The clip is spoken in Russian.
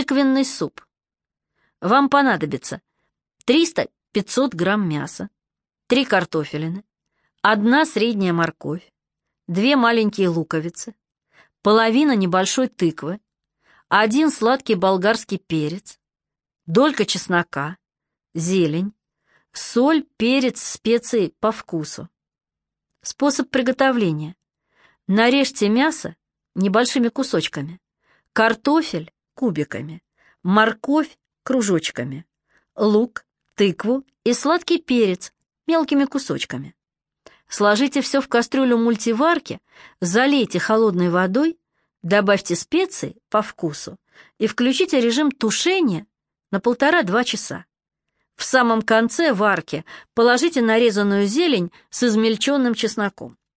Тыквенный суп. Вам понадобится 300-500 грамм мяса, 3 картофелины, одна средняя морковь, две маленькие луковицы, половина небольшой тыквы, один сладкий болгарский перец, долька чеснока, зелень, соль, перец, специи по вкусу. Способ приготовления. Нарежьте мясо небольшими кусочками, картофель кубиками, морковь кружочками, лук, тыкву и сладкий перец мелкими кусочками. Сложите все в кастрюлю мультиварки, залейте холодной водой, добавьте специи по вкусу и включите режим тушения на полтора-два часа. В самом конце варки положите нарезанную зелень с измельченным чесноком.